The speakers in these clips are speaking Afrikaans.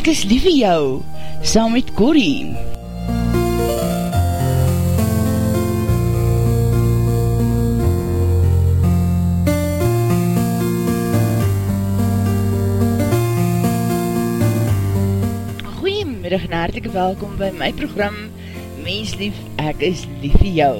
Ek is lief vir jou, saam met Corrie. Goeiemiddag en hartelike welkom by my program Menslief, ek is lief vir jou.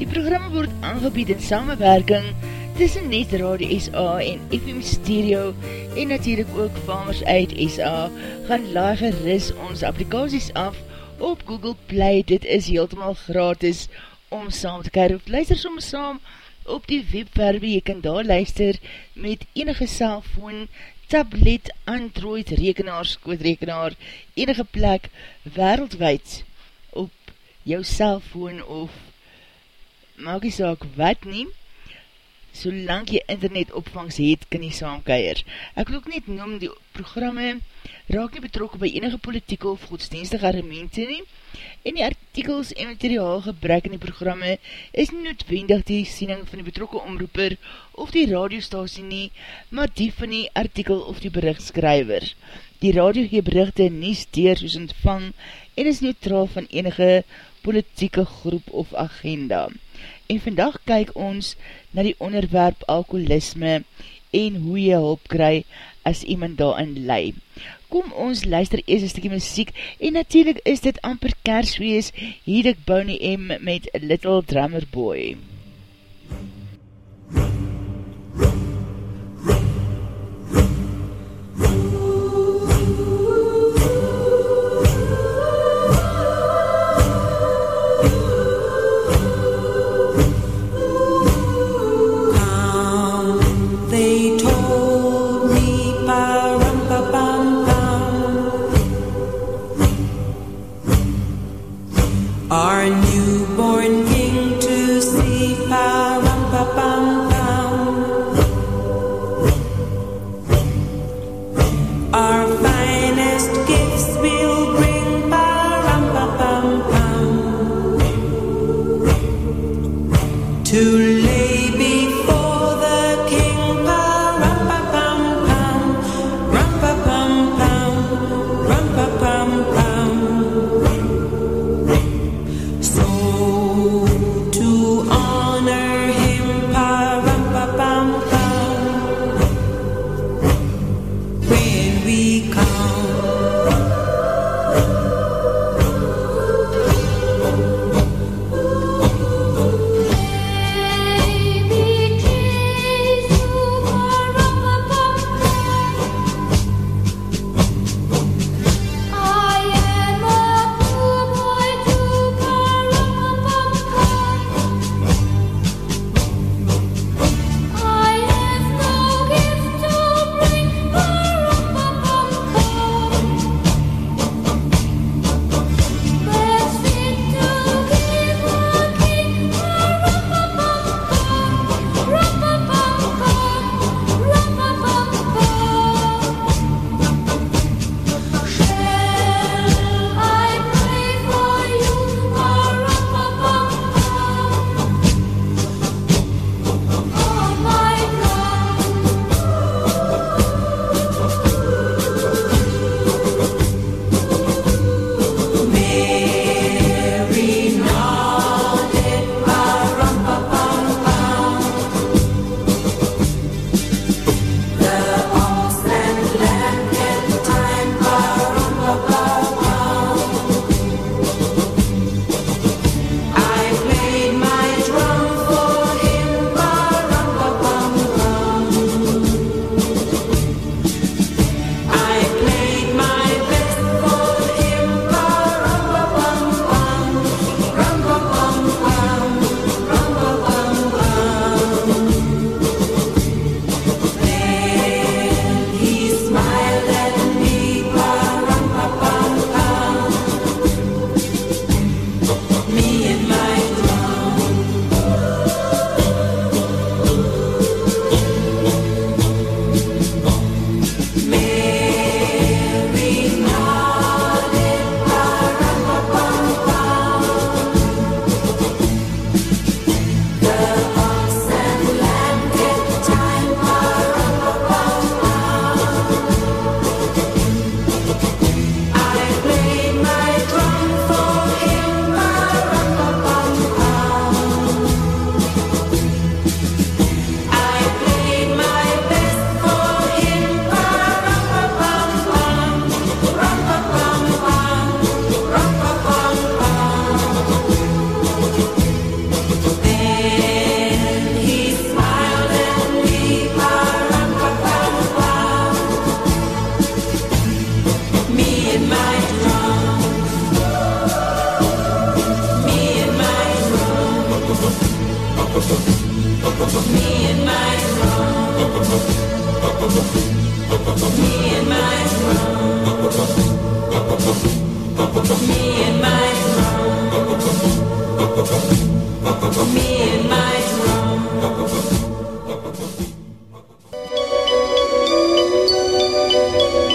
Die program word aangebied in samenwerking tussen Net Radio SA en FM Stereo en natuurlijk ook Farmers uit SA gaan laag geris ons applikaties af op Google Play. Dit is heeltemaal gratis om saam te kyk. Luister soms saam op die webwerwe. Jy kan daar luister met enige cellfoon, tablet, android, rekenaar, skootrekenaar, enige plek wereldwijd op jou cellfoon of maak die saak wat neem solang jy internet opvangs het, kan jy saamkeier. Ek wil ook net noem, die programme raak nie betrokken by enige politieke of godsdienstige argumente nie, en die artikels en materiaal gebrek in die programme is nie noodwendig die siening van die betrokke omroeper of die radiostasie nie, maar die van die artikel of die berichtskryver. Die radio gee berichte nie steer soos ontvang en is neutraal van enige politieke groep of agenda en vandag kyk ons na die onderwerp alkoholisme en hoe jy hulp kry as iemand daarin lei. Kom ons luister eers een stukje muziek en natuurlijk is dit amper kerswees hier ek Bonnie M met Little Drummer Boy. Our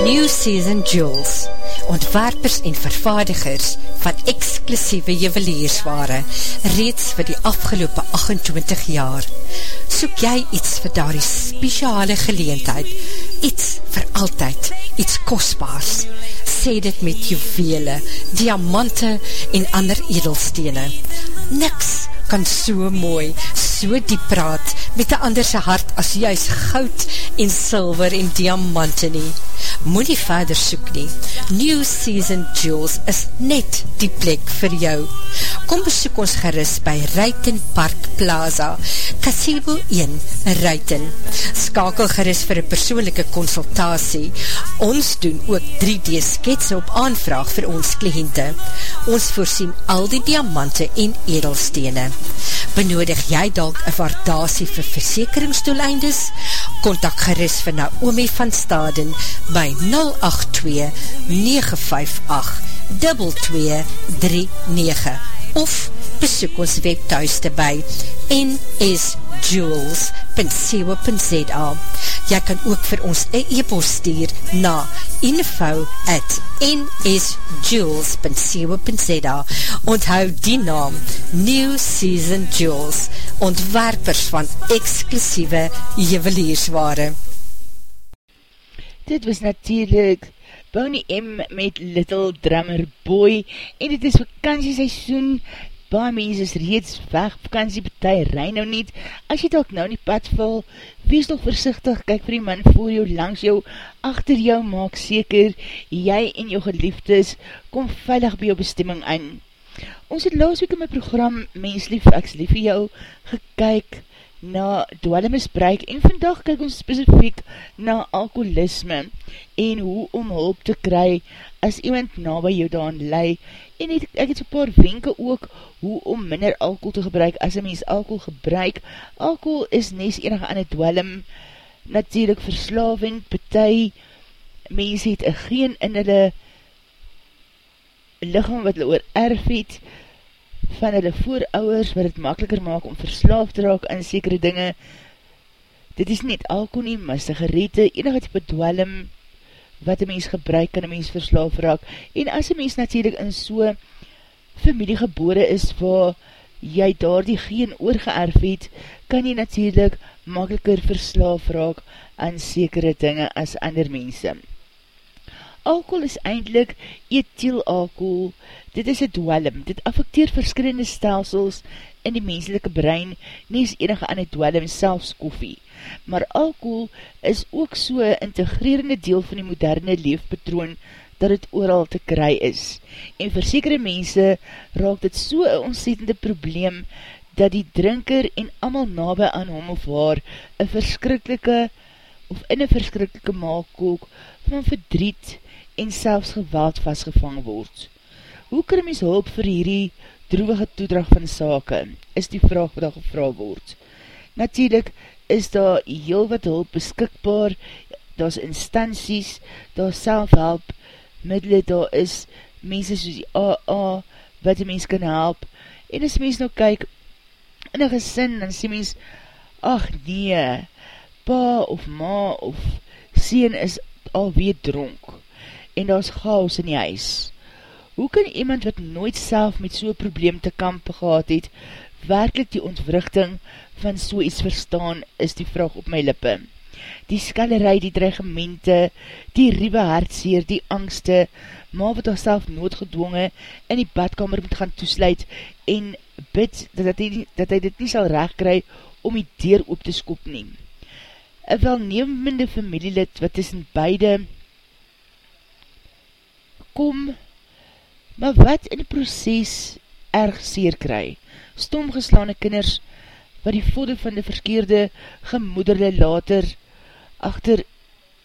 New Season Jewels ontwerpers en vervaardigers van exclusieve juweliersware reeds vir die afgelopen 28 jaar. Soek jy iets vir daar die speciale geleentheid, iets vir altyd, iets kostbaars, sê dit met juwele, diamante en ander edelstene. Niks kan so mooi, so diep praat met die anderse hart as juist goud en silver en diamante nie moet nie verder soek nie. New Season Jewels is net die plek vir jou. Kom besoek ons geris by Ruiten Park Plaza, Casebo 1, Ruiten. Skakel geris vir een persoonlijke consultatie. Ons doen ook 3D skets op aanvraag vir ons kliënte. Ons voorsien al die diamante en edelstene. Benodig jy dalk een waardasie vir versekeringsdoeleindes? Contact geris vir Naomi van Staden by 082-958-2239 of besoek ons webthuiste by nsjewels.co.za Jy kan ook vir ons een e-post stuur na info at nsjewels.co.za Onthou die naam New Season Jewels ontwerpers van exclusieve juweliersware. Dit was natuurlijk Bonnie M met Little Drummer Boy. En dit is vakantieseisoen. Baie mens is reeds weg vakantie betie rein nou niet as jy dalk nou in die pad val wees nog versichtig, kyk vir die man voor jou langs jou, achter jou maak seker, jy en jou geliefdes kom veilig by jou bestemming aan. Ons het laas week in my program Mens Lief, Ek Lief vir jou gekyk na dwellemisbruik en vandag kyk ons specifiek na alkoholisme en hoe om hulp te kry as iemand na by jou daan lei en het, ek het so paar wenke ook hoe om minder alcohol te gebruik as een mens alcohol gebruik. Alcohol is nes enige aan het dwellum natuurlijk verslavend, betie mens het geen in hulle lichaam wat hulle oor erf het, van hulle voorouders wat het makkeliker maak om verslaaf te raak aan sekere dinge. Dit is niet alcohol nie, maar sigarette, enige type dwellum wat een mens gebruik, kan een mens verslaaf raak. En as een mens natuurlijk in so familie gebore is, waar jy daar die geen oorgeerf het, kan jy natuurlijk makkeliker verslaaf raak aan sekere dinge as ander mense. Alkohol is eindelijk ethylalkohol, dit is een dwellum, dit affecteer verskillende stelsels in die menselike brein, nie is enige aan die dwellum, selfs koffie. Maar alkohol is ook so een integrerende deel van die moderne leefpatroon, dat het ooral te kry is. En vir sekere mense raak dit so een ontzettende probleem, dat die drinker en amal nabij aan hom of haar een verskrikkelike of in een verskrikkelike maalkook van verdriet en selfs geweld vastgevang word. Hoe kan mys hulp vir hierdie droevige toedrag van sake, is die vraag wat daar gevra word. Natuurlijk is daar heel wat hulp beskikbaar, daar is instanties, daar is selfhelp, middele daar is, mense soos die AA, wat die mens kan help, en as mens nou kyk, in een gesin, dan sê mens, ach nee, pa of ma of sien is alweer dronk, en daar is chaos in die huis. Hoe kan iemand wat nooit self met so'n probleem te kamp gehad het, werkelijk die ontwrichting van so iets verstaan, is die vraag op my lippe. Die skellerij, die dreigemente, die riewe hartseer, die angste, maar wat self noodgedwongen in die badkamer moet gaan toesluit en bid dat hy, dat hy dit nie sal recht kry om die deur op te skop neem. Een welnemende familielid wat tussen beide kom, maar wat in die proces erg seer kry. Stomgeslaane kinders, wat die vodde van die verskeerde gemoederde later achter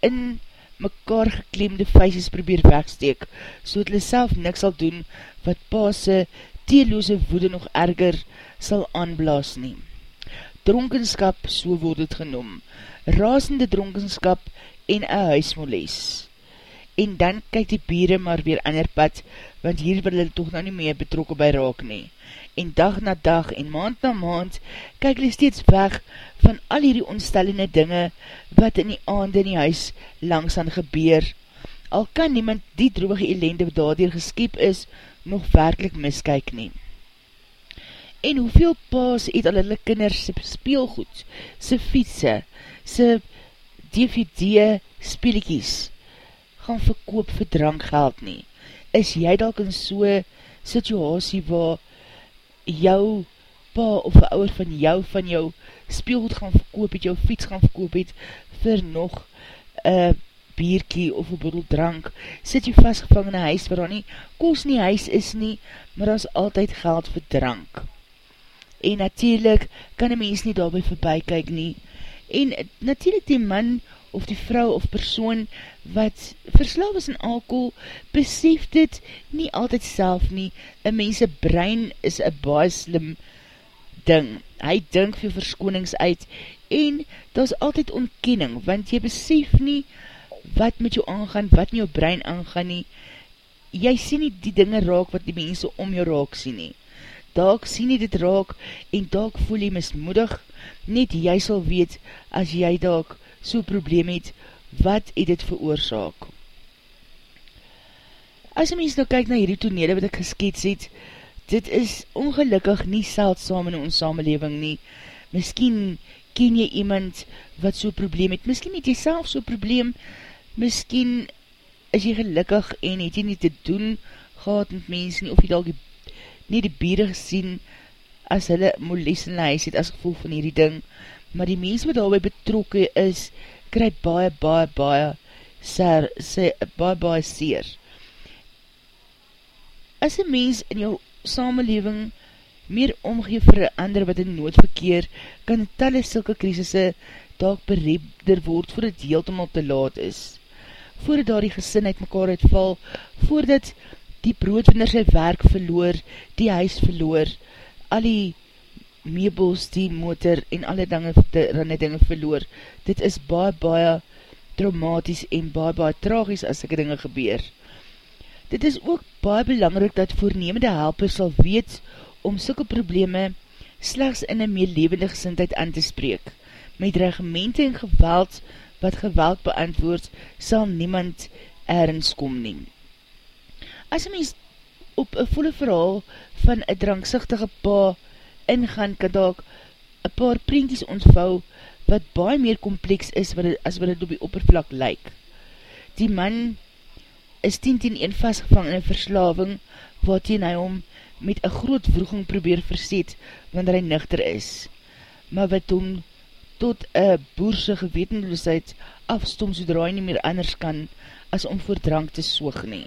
in mekaar geklemde feisjes probeer wegsteek, so het hulle self niks sal doen, wat paase teeloze woede nog erger sal aanblaas neem. dronkenskap, so word het genoem, rasende dronkenskap en een huismoles. En dan kyk die bieren maar weer ander pad, want hier wil hulle toch nou nie meer betrokken by raak nie. En dag na dag en maand na maand kyk hulle steeds weg van al hierdie onstellende dinge wat in die aande in die huis langsaan gebeur. Al kan niemand die droge ellende wat daardier geskiep is, nog werkelijk miskyk nie. En hoeveel paas het al hulle kinders se speelgoed, se fietse, se DVD speelikies gaan verkoop vir drankgeld nie. Is jy dalk in so'n situasie waar jou pa of een ouwer van jou, van jou speelgoed gaan verkoop het, jou fiets gaan verkoop het, vir nog een bierkie of een boedel drank, sit jy vastgevang in een huis waar nie, koos nie huis is nie, maar as altyd geld vir drank. En natuurlijk kan een mens nie daarby voorbij kyk nie, en natuurlijk die man of die vrou of persoon wat verslaaf is in alcohol, besef dit nie altyd self nie. Een mense brein is een baie slim ding. Hy dink vir verskonings uit en dat is altyd ontkenning, want jy besef nie wat met jou aangaan, wat in jou brein aangaan nie. Jy sien nie die dinge raak wat die mense om jou raak sien nie. Daak sien nie dit raak en daak voel jy mismoedig, net jy sal weet as jy daak so probleem het, wat het dit veroorzaak? As een mens nou kyk na hierdie tonele wat ek geskets het, dit is ongelukkig nie seldsam in ons samenleving nie. Miskien ken jy iemand wat so probleem het, miskien het jy self so probleem, miskien is jy gelukkig en het jy nie te doen gehad met mens nie, of jy dalk nie die bieren gesien as hulle moles in die huis het as gevolg van hierdie ding, maar die mens wat daarby betrokke is, krijg baie, baie, baie ser, se, baie, baie seer. As een mens in jou samenleving meer omgeef vir ander wat in nood verkeer, kan talle sulke krisisse daak berebder word voordat het heeltemal te laat is. Voordat daar die gesin uit mekaar uitval, voordat die broodwinder sy werk verloor, die huis verloor, al die meubels, die motor en alle dinge, die dinge verloor. Dit is baie, baie traumatisch en baie, baie tragisch as ek dinge gebeur. Dit is ook baie belangrik dat voornemende helpers sal weet om sulke probleme slechts in een meer levende gesintheid aan te spreek. Met regimente en geweld wat geweld beantwoord, sal niemand ergens kom neem. As een mens op een volle verhaal van een drankzichtige pa ingaan, kan daak een paar prentjes ontvou wat baie meer kompleks is wat het, as wat het op die oppervlak lyk. Die man is 10 10 1 vastgevang in een verslaving wat hy hom met een groot vroeging probeer verset wanneer hy nuchter is, maar wat hom tot een boerse gewetenloosheid afstom sodra hy nie meer anders kan as om voor drank te soog nie.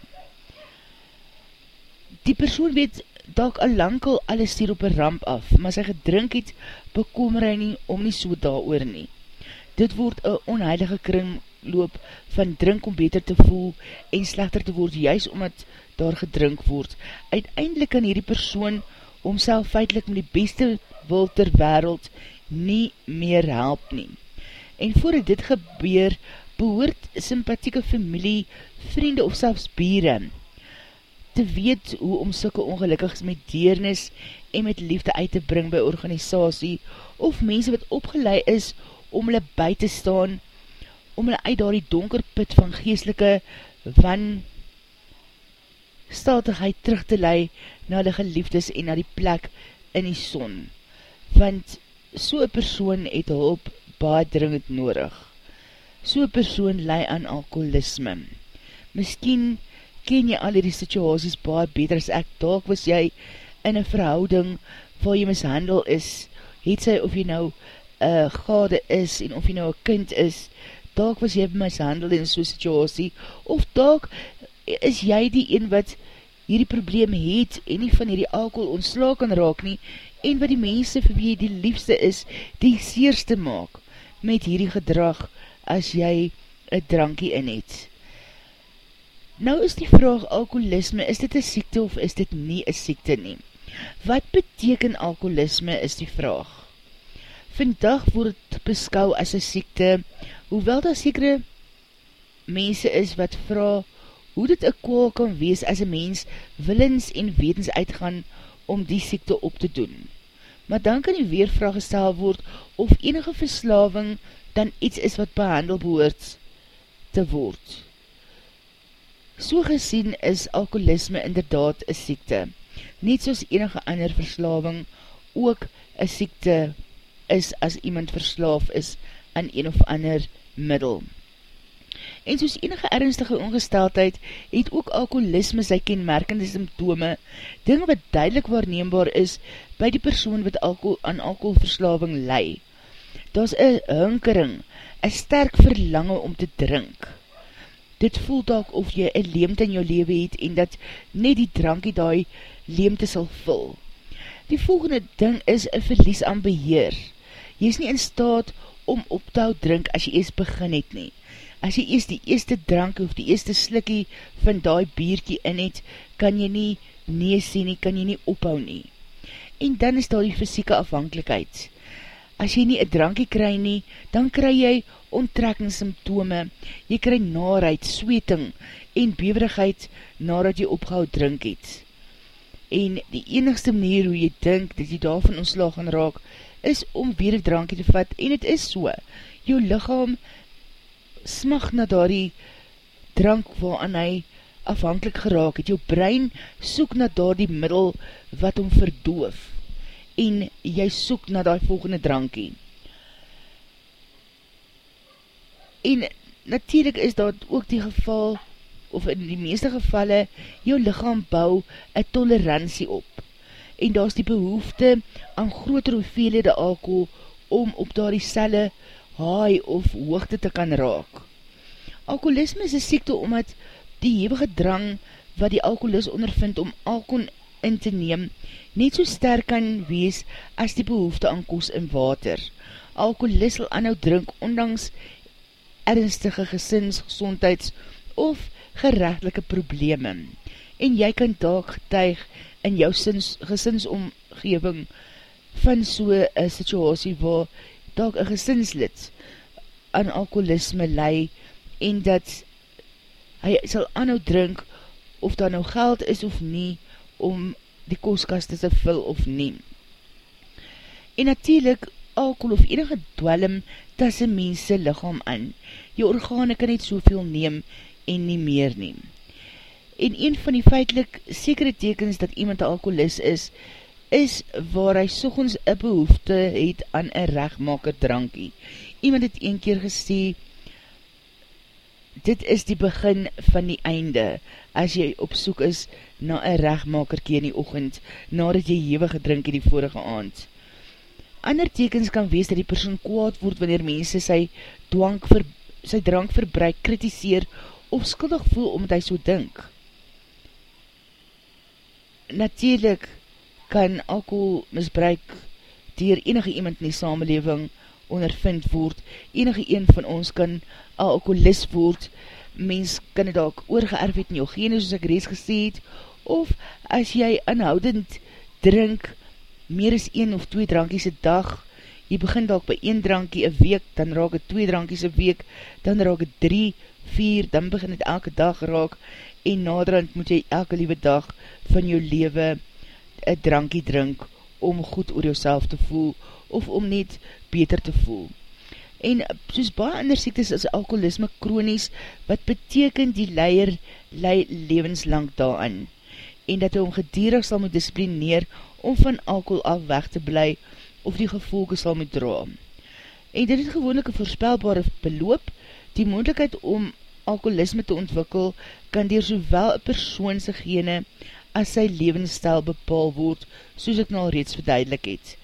Die persoon weet dalk al lang al alles hier op een ramp af, maar sy gedrink het, bekomer hy nie om nie so daar oor nie. Dit word een onheilige kringloop van drink om beter te voel en slechter te word, juist omdat daar gedrink word. Uiteindelik kan hierdie persoon omself feitlik met die beste wil ter wereld nie meer help nie. En voordat dit gebeur, behoort sympathieke familie, vriende of selfs bieren, te weet hoe om sulke ongelukkigs met deernis en met liefde uit te bring by organisatie, of mense wat opgeleid is om hulle by te staan, om hulle uit daar die donker put van geestelike van staltigheid terug te lei na die geliefdes en na die plek in die son. Want so'n persoon het hulp baie dringend nodig. So'n persoon lei aan alkoholisme. Miskien ken jy al die situasies baie beter as ek, dalk was jy in een verhouding waar jy mishandel is, het sy of jy nou uh, gade is en of jy nou een kind is, dalk was jy mishandel in so'n situasie, of dalk is jy die een wat hierdie probleem het en nie van hierdie alcohol ontsla kan raak nie, en wat die mense vir wie jy die liefste is, die seerste maak met hierdie gedrag as jy een drankie in het. Nou is die vraag alkoholisme, is dit een siekte of is dit nie een siekte nie? Wat beteken alkoholisme is die vraag? Vandag word beskou as een siekte, hoewel daar sekere mense is wat vraag hoe dit een kwaal kan wees as een mens willens en wetens uitgaan om die siekte op te doen. Maar dan kan die weervraag gestel word of enige verslaving dan iets is wat behandel behoort te word. So gesien is alkoholisme inderdaad een siekte, net soos enige ander verslaving ook een siekte is as iemand verslaaf is aan een of ander middel. En soos enige ernstige ongesteldheid, het ook alkoholisme sy kenmerkende symptome, ding wat duidelik waarneembaar is by die persoon wat alcohol, aan alcoholverslaving lei. Daar is een hunkering, een sterk verlange om te drink. Dit voel tak of jy een leemte in jou leven het en dat net die drankie die leemte sal vul. Die volgende ding is een verlies aan beheer. Jy is nie in staat om op te hou drink as jy eers begin het nie as jy eers die eerste drank of die eerste slikkie van die bierkie in het, kan jy nie nee sê nie, kan jy nie ophou nie. En dan is daar die fysieke afhankelijkheid. As jy nie een drankie kry nie, dan kry jy onttrekkingssymptome, jy kry naarheid, sweeting en beverigheid nadat jy opgehou drink het. En die enigste manier hoe jy dink dat jy daarvan ontslag gaan raak, is om weer een drankie te vat, en het is so. Jou lichaam smag na daardie drank waaraan hy afhankelijk geraak het. Jou brein soek na daardie middel wat hom verdoof en jy soek na die volgende drankie. En natuurlijk is dat ook die geval, of in die meeste gevalle, jou lichaam bou een tolerantie op. En daar is die behoefte aan groter hoeveelhede alcohol om op daar die selle haai of hoogte te kan raak. Alkoholisme is een siekte omdat die hevige drang wat die alkoholis ondervind om alkohol in te neem, net so sterk kan wees as die behoefte aan koos en water. Alkoholis sal anhou drink ondanks ernstige gesins, gezondheids of gerechtelike probleme. En jy kan daag getuig in jou sins, gesinsomgeving van so'n situasie waar daag een gesinslid aan alkoholisme lei en dat hy sal anhou drink of daar nou geld is of nie om die kostkaste te vul of nie. En natuurlijk, alcohol of enige dwellum tas een mense lichaam aan. Die organe kan net soveel neem en nie meer neem. En een van die feitlik sekere tekens dat iemand alcoholist is, is waar hy sogens een behoefte het aan een rechtmaker drankie. Iemand het een keer gesê, dit is die begin van die einde, as jy op soek is na een rechtmakerkie in die ochend, nadat jy hewe gedrink in die vorige aand. Ander tekens kan wees dat die persoon kwaad word wanneer mense sy, ver, sy drank verbruik, kritiseer of skuldig voel omdat hy so dink. Natuurlijk kan alcohol misbruik dier enige iemand in die samenleving ondervind word. Enige een van ons kan alcoholist word. Mens kan het ook oorgeerf het in jou gene, soos ek reeds gesê het. Of as jy aanhoudend drink, meer as een of twee drankies a dag, jy begin dalk by een drankie a week, dan raak het twee drankies a week, dan raak het drie, vier, dan begin het elke dag raak, en naderhand moet jy elke liewe dag van jou lewe een drankie drink, om goed oor jouself te voel, of om net beter te voel. En soos baie ander siektes is alkoholisme kronies, wat beteken die leier lei levenslang daaran, en dat hy om gedierig sal moet disciplineer om van alcohol af weg te bly, of die gevolge sal moet dra. En dit het gewoonlik een voorspelbare beloop, die moendlikheid om alkoholisme te ontwikkel, kan dier sowel een persoonse gene as sy levensstijl bepaal word, soos ek nou al reeds verduidelik het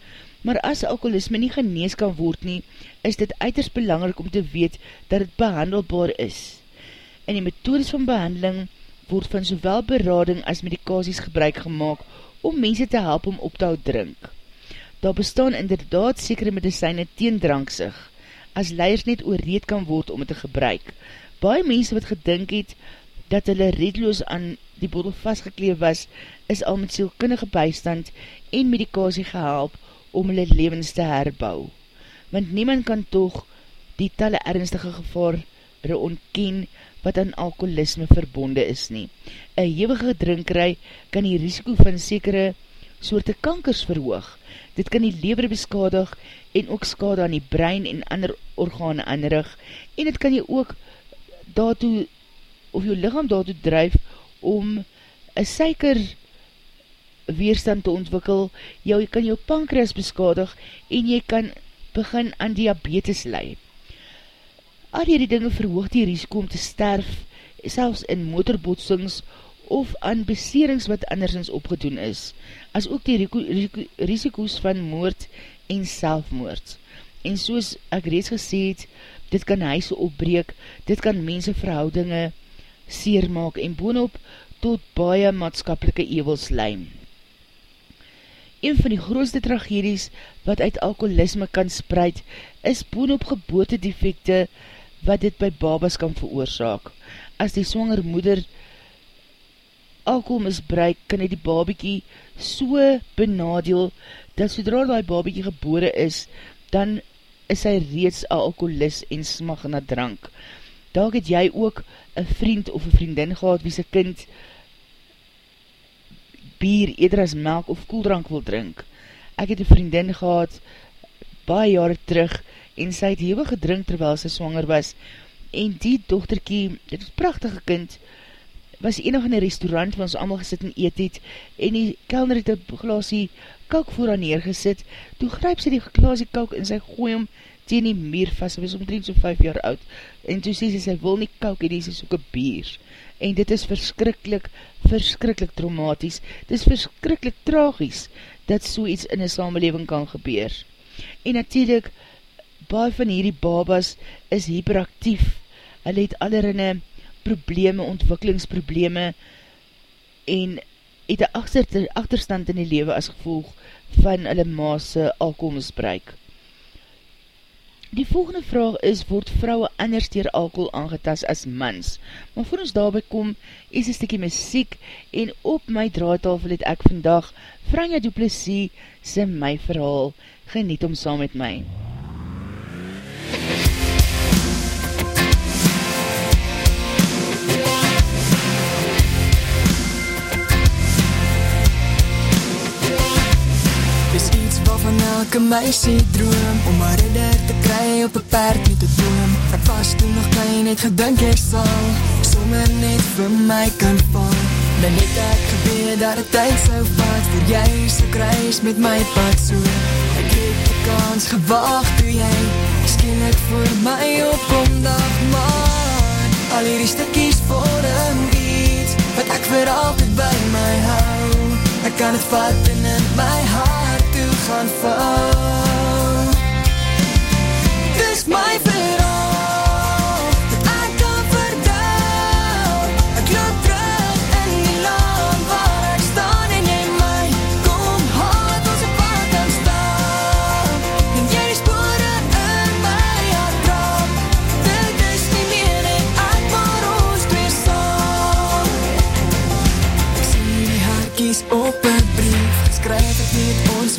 maar as alkoholisme nie genees kan word nie, is dit uiters belangrik om te weet dat het behandelbaar is. In die methodes van behandeling word van sowel berading as medikaties gebruik gemaakt om mense te help om op te houd drink. Daar bestaan inderdaad sekere medicijne teen dranksig, as leiders net oorreed kan word om het te gebruik. Baie mense wat gedink het dat hulle redloos aan die bodel vastgekleef was, is al met sielkundige bystand en medikasie gehelp om hulle levens te herbou. want niemand kan toch die talle ernstige gevaar ontken wat aan alkoholisme verbonde is nie. Een hevige drinkerij kan die risiko van sekere soorte kankers verhoog. Dit kan die lever beskadig en ook skade aan die brein en ander organe aanrig en het kan jy ook daartoe of jou lichaam daartoe drijf om een suiker weerstand te ontwikkel, jou kan jou pankreas beskadig en jy kan begin aan diabetes leid. Al hierdie dinge verhoog die risiko om te sterf, selfs in motorbotsings of aan beserings wat andersens opgedoen is, as ook die risiko's van moord en selfmoord. En soos ek reeds gesê het, dit kan huise opbreek, dit kan mense verhoudinge seer maak en boonop tot baie maatskapelike evels leim. Een van die grootste tragedies wat uit alkoholisme kan spreid, is boonop geboortedefekte wat dit by babas kan veroorzaak. As die swanger moeder alcohol misbruik, kan hy die babiekie so benadeel, dat sodra die babiekie gebore is, dan is hy reeds a alcoholist en smag na drank. Daak het jy ook een vriend of een vriendin gehad, wie sy kind bier, eder as melk of koeldrank wil drink. Ek het een vriendin gehad, baie jare terug, en sy het hewig gedrink terwyl sy swanger was, en die dochterkie, dit is prachtige kind, was enig in die restaurant waar ons allemaal gesit en eet het, en die kelner het een glaasie kalk voor haar neergesit, toe grijp sy die glaasie kalk en sy gooi hom teen die meer vast, sy was omdreend so 5 jaar oud, en toe sê sy, sy wil nie kalk en sy soeke bier, en dit is verskrikkelijk, verskrikkelijk traumaties, dit is verskrikkelijk tragies, dat so iets in die samenleving kan gebeur. En natuurlijk, baie van hierdie babas is hyperactief, hulle het allerinne probleme, ontwikkelingsprobleme en het een achter, achterstand in die lewe as gevolg van hulle maase alkoholmisbruik. Die volgende vraag is, word vrouwe anders dier alcohol aangetas as mans? Maar voor ons daarby kom, is een stikkie muziek en op my draaitafel het ek vandag Franja Duplessis sy my verhaal geniet om saam met my. Elke meisie droom Om maar ridder te kry op een paard met die droom. Ek was toen nog klein, het gedink ek sal Sommer net vir my kan val Dan het ek gebeur dat het tyd sou vat Voor jy so kruis met my pad so Ek het die kans gewacht toe jy Skielik voor my opkom dag man Al hierdie stikkies vorm iets Wat ek vir altyd by my hou. Ek kan het vat en in my hart toe gaan val Dis my verhaal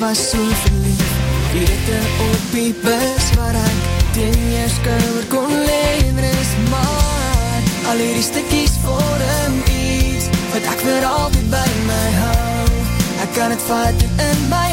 was so verlief Die ritte op die bus waar ek Teen jou skouwer kon leen ris Maar al hierdie stikkies vorm iets Wat ek vir altyd by my hou. Ek kan het vat in my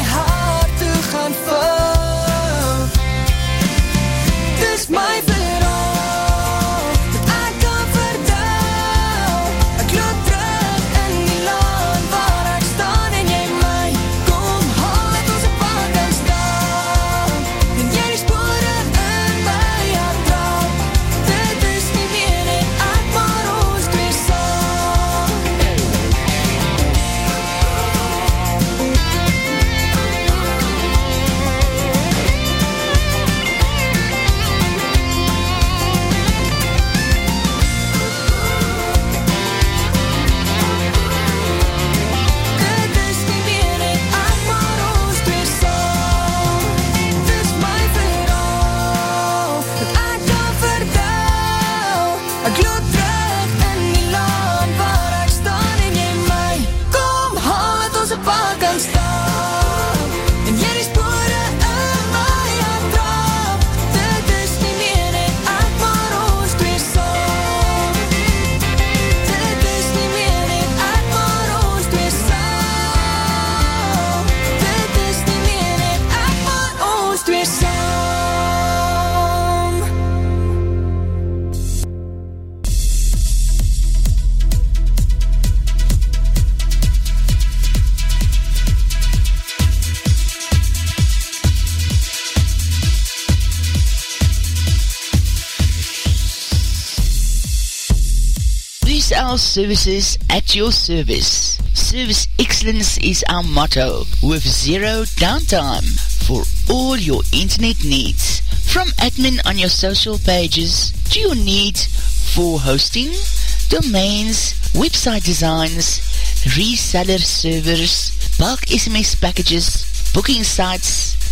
Services at your service. Service excellence is our motto with zero downtime for all your internet needs. From admin on your social pages to your need for hosting, domains, website designs, reseller servers, bulk SMS packages, booking sites,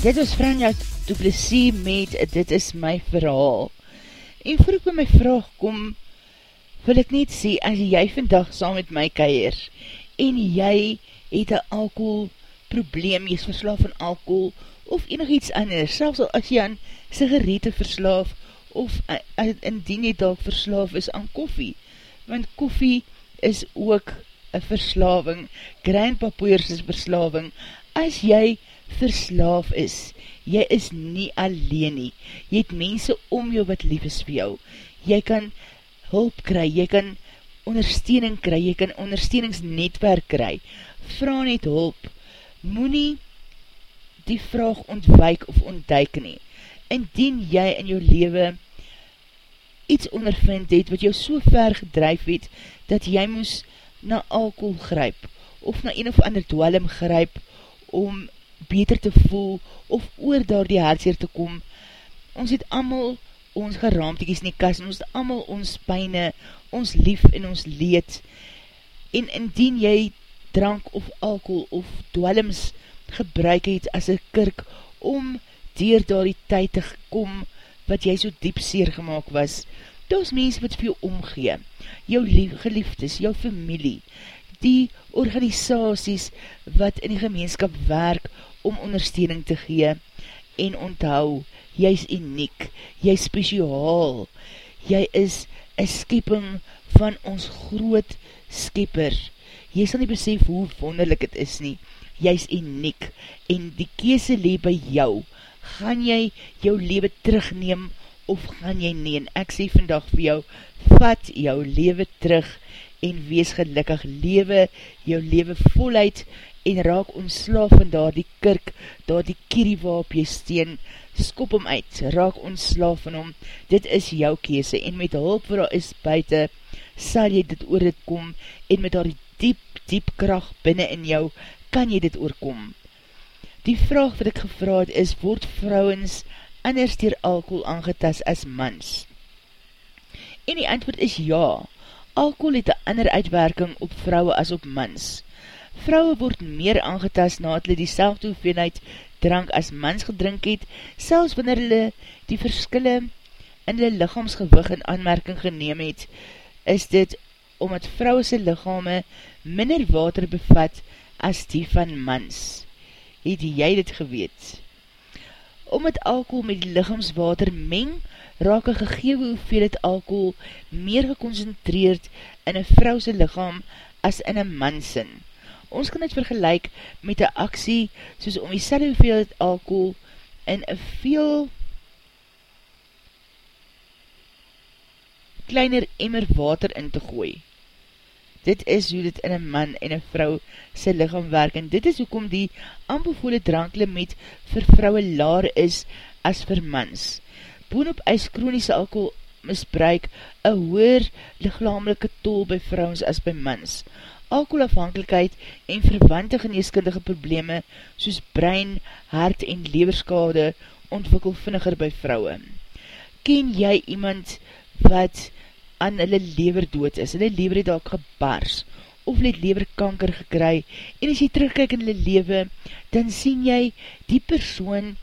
Dit was Franja Duplessis met Dit is my verhaal. En voor ek by my vraag kom, wil ek net sê, as jy vandag saam met my keier, en jy het een alcohol probleem, jy is verslaaf van alcohol, of enig iets anders, selfs al as jy aan sigarete verslaaf, of indien jy dalk verslaaf is aan koffie, want koffie is ook een verslaving, grindpapoeiers is verslaving, as jy verslaaf is, jy is nie alleen nie, jy het mense om jou wat lief is vir jou, jy kan hulp kry, jy kan ondersteuning kry, jy kan ondersteuningsnetwerk kry, vraag net hulp, moet nie die vraag ontwijk of ontduik nie, indien jy in jou leven iets ondervind het, wat jou so ver gedrijf het, dat jy moes na alcohol gryp, of na een of ander dwellum gryp, om beter te voel of oor daar die hartseer te kom. Ons het amal ons geraamtekies in die kas en ons het amal ons pijne, ons lief en ons leed. En indien jy drank of alcohol of dwellings gebruik het as een kirk om dier daar die tyd te kom wat jy so diep seer gemaakt was, daar is mens wat vir jou omgee, jou lief, geliefdes, jou familie, die organisaties wat in die gemeenskap werk om ondersteuning te gee en onthou, jy is uniek, jy is speciaal, jy is een skepping van ons groot skepper. Jy sal nie besef hoe wonderlik het is nie, jy is uniek en die kese lee by jou. Gaan jy jou leven terugneem of gaan jy nie? En ek sê vandag vir jou, vat jou leven terug en wees gelukkig, lewe jou leven voluit en raak ontslaaf van daar die kirk, daar die kierie waarop jy steen, skop hom uit, raak ontslaaf van hom, dit is jou kese, en met hulp waar daar is buiten, sal jy dit oor dit kom, en met daar die diep, diep kracht binnen in jou, kan jy dit oorkom. Die vraag wat ek gevraad is, word vrouwens anders dier alcohol aangetas as mans? En die antwoord is ja, alcohol het een ander uitwerking op vrouwe as op mans. Vrouwe word meer aangetast na het hulle die selfde hoeveelheid drank as mans gedrink het, selfs wanneer hulle die verskille in hulle lichaamsgewig in aanmerking geneem het, is dit omdat vrouwe sy lichame minder water bevat as die van mans. Het jy dit geweet? Omdat alcohol met die lichaamswater meng, raak een gegewe hoeveelheid alcohol meer geconcentreerd in een vrouwse lichaam as in een mansin ons kan dit vergelijk met die aksie soos om die selle hoeveelheid alcohol in een veel kleiner emmer water in te gooi. Dit is hoe dit in een man en een vrou sy lichaam werk en dit is hoekom die aanbevoelde dranklimit vir vrouwe laar is as vir mans. Boon op ys kroniese alcohol misbruik een hoer lichamelike tol by vrouwens as by mans alcoholafhankelijkheid en verwante geneeskundige probleme soos brein, hart en leverskade ontwikkel vinniger by vrouwe. Ken jy iemand wat aan hulle lever dood is, hulle lever het al gebars, of hulle het leverkanker gekry, en as jy terugkijk in hulle lewe, dan sien jy die persoon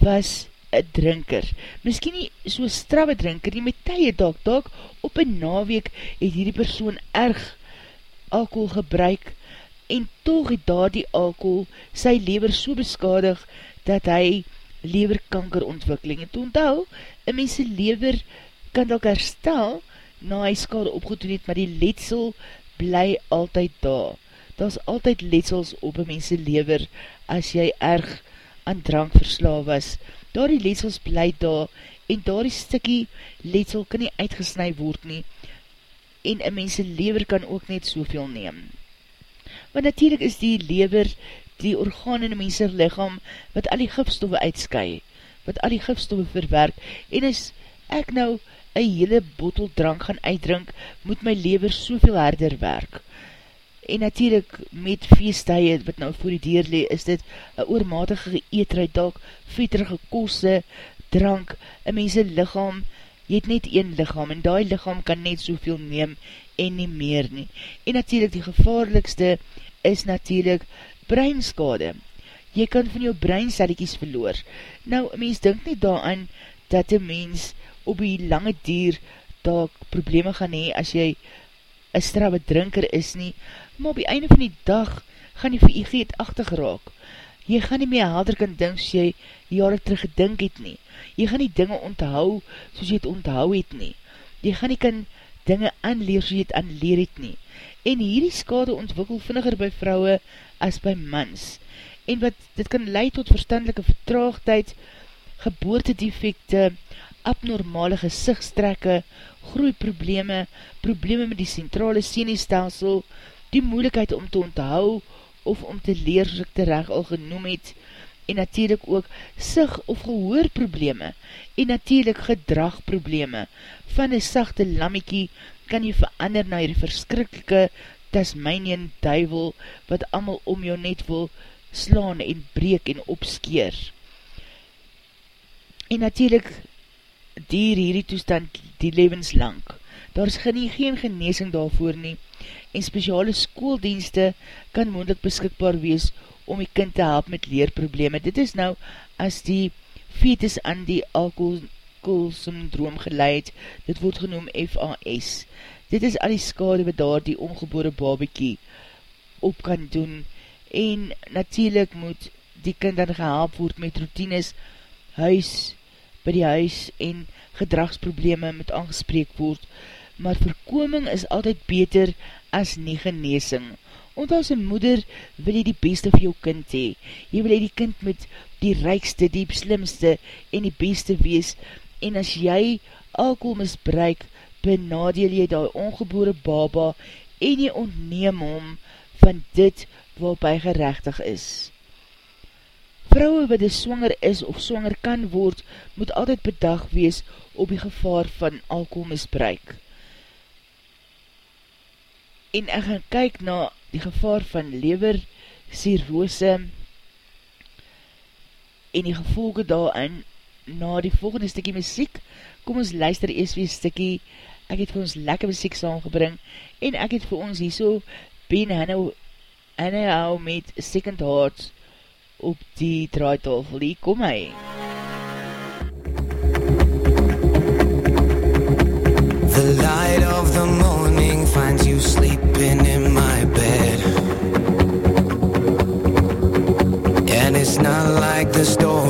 was een drinker. Misschien nie so straffe drinker, nie met tye dalk, dalk op een naweek het hierdie persoon erg alcohol gebruik en toch het daar die alcohol sy lever so beskadig dat hy leverkankerontwikkeling. En te onthou, een mense lever kan ook herstel na hy skade opgetoen het, maar die letsel bly altyd daar. Daar is altyd letsels op een mense lever as jy erg aan drank verslaaf was. Daar die letsels bly daar en daar die stikkie letsel kan nie uitgesnui word nie en een mense lever kan ook net soveel neem. Want natuurlijk is die lever die orgaan in die mense lichaam wat al die gifstoffe uitsky, wat al die gifstoffe verwerk, en as ek nou een hele bottel drank gaan uitdrink, moet my lever soveel harder werk. En natuurlijk met feestuie wat nou voor die dier lee, is dit een oormatige eetrui dalk, veterige koste, drank, een mense lichaam, jy het net een lichaam, en die lichaam kan net soveel neem, en nie meer nie. En natuurlijk die gevaarlikste is natuurlijk breinskade. Jy kan van jou breinselletjies verloor. Nou, mens dink nie daaraan dat die mens op die lange dier daar probleme gaan hee as jy een strabbe drinker is nie, maar op die einde van die dag gaan jy vir jy geet achtig raak. Jy gaan nie meer helder kan dink soos jy jare terug gedink het nie. Jy gaan nie dinge onthou soos jy het onthou het nie. Jy gaan nie kan dinge aanleer soos jy het aanleer het nie. En hierdie skade ontwikkel vinniger by vrouwe as by mans. En wat dit kan leid tot verstandelike vertraagdheid, geboortedefekte, abnormale gezichtstrekke, groeiprobleme, probleme met die centrale seniestelsel, die moeilikheid om te onthou of om te leer, soos ek terecht al genoem het, en natuurlijk ook sig of gehoorprobleme, en natuurlijk gedragprobleme. Van een sachte lammiekie kan jy verander na die verskrikkelike Tasmanian duivel, wat amal om jou net wil slaan en breek en opskeer. En natuurlijk, dier hierdie toestand die levenslang. Daar is geen, geen geneesing daarvoor nie, en speciale schooldienste kan moendlik beskikbaar wees om die kind te help met leerprobleme. Dit is nou as die fetus aan die alkoholsyndroom geleid, dit word genoem FAS. Dit is al die skade wat daar die ongebore babiekie op kan doen en natuurlijk moet die kind dan gehelp word met routines, huis, by die huis en gedragsprobleme moet aangespreek word, maar voorkoming is altyd beter as nie geneesing. Want as een moeder wil jy die beste vir jou kind hee, jy wil jy die kind met die rijkste, die slimste en die beste wees, en as jy alcohol misbruik, benadeel jy die ongebore baba en jy ontneem hom van dit waarop hy gerechtig is. Vrouwe wat die swanger is of swanger kan word, moet altyd bedag wees op die gevaar van alkoholmisbruik. En ek gaan kyk na die gevaar van lever, cirrose en die gevolge daarin na die volgende stikkie muziek. Kom ons luister eers weer stikkie ek het vir ons lekker muziek saamgebring, en ek het vir ons hier so Ben Hannah met Second Heart op die draaitafel, hier kom hy. The you sleeping in my bed. And it's not like the stories,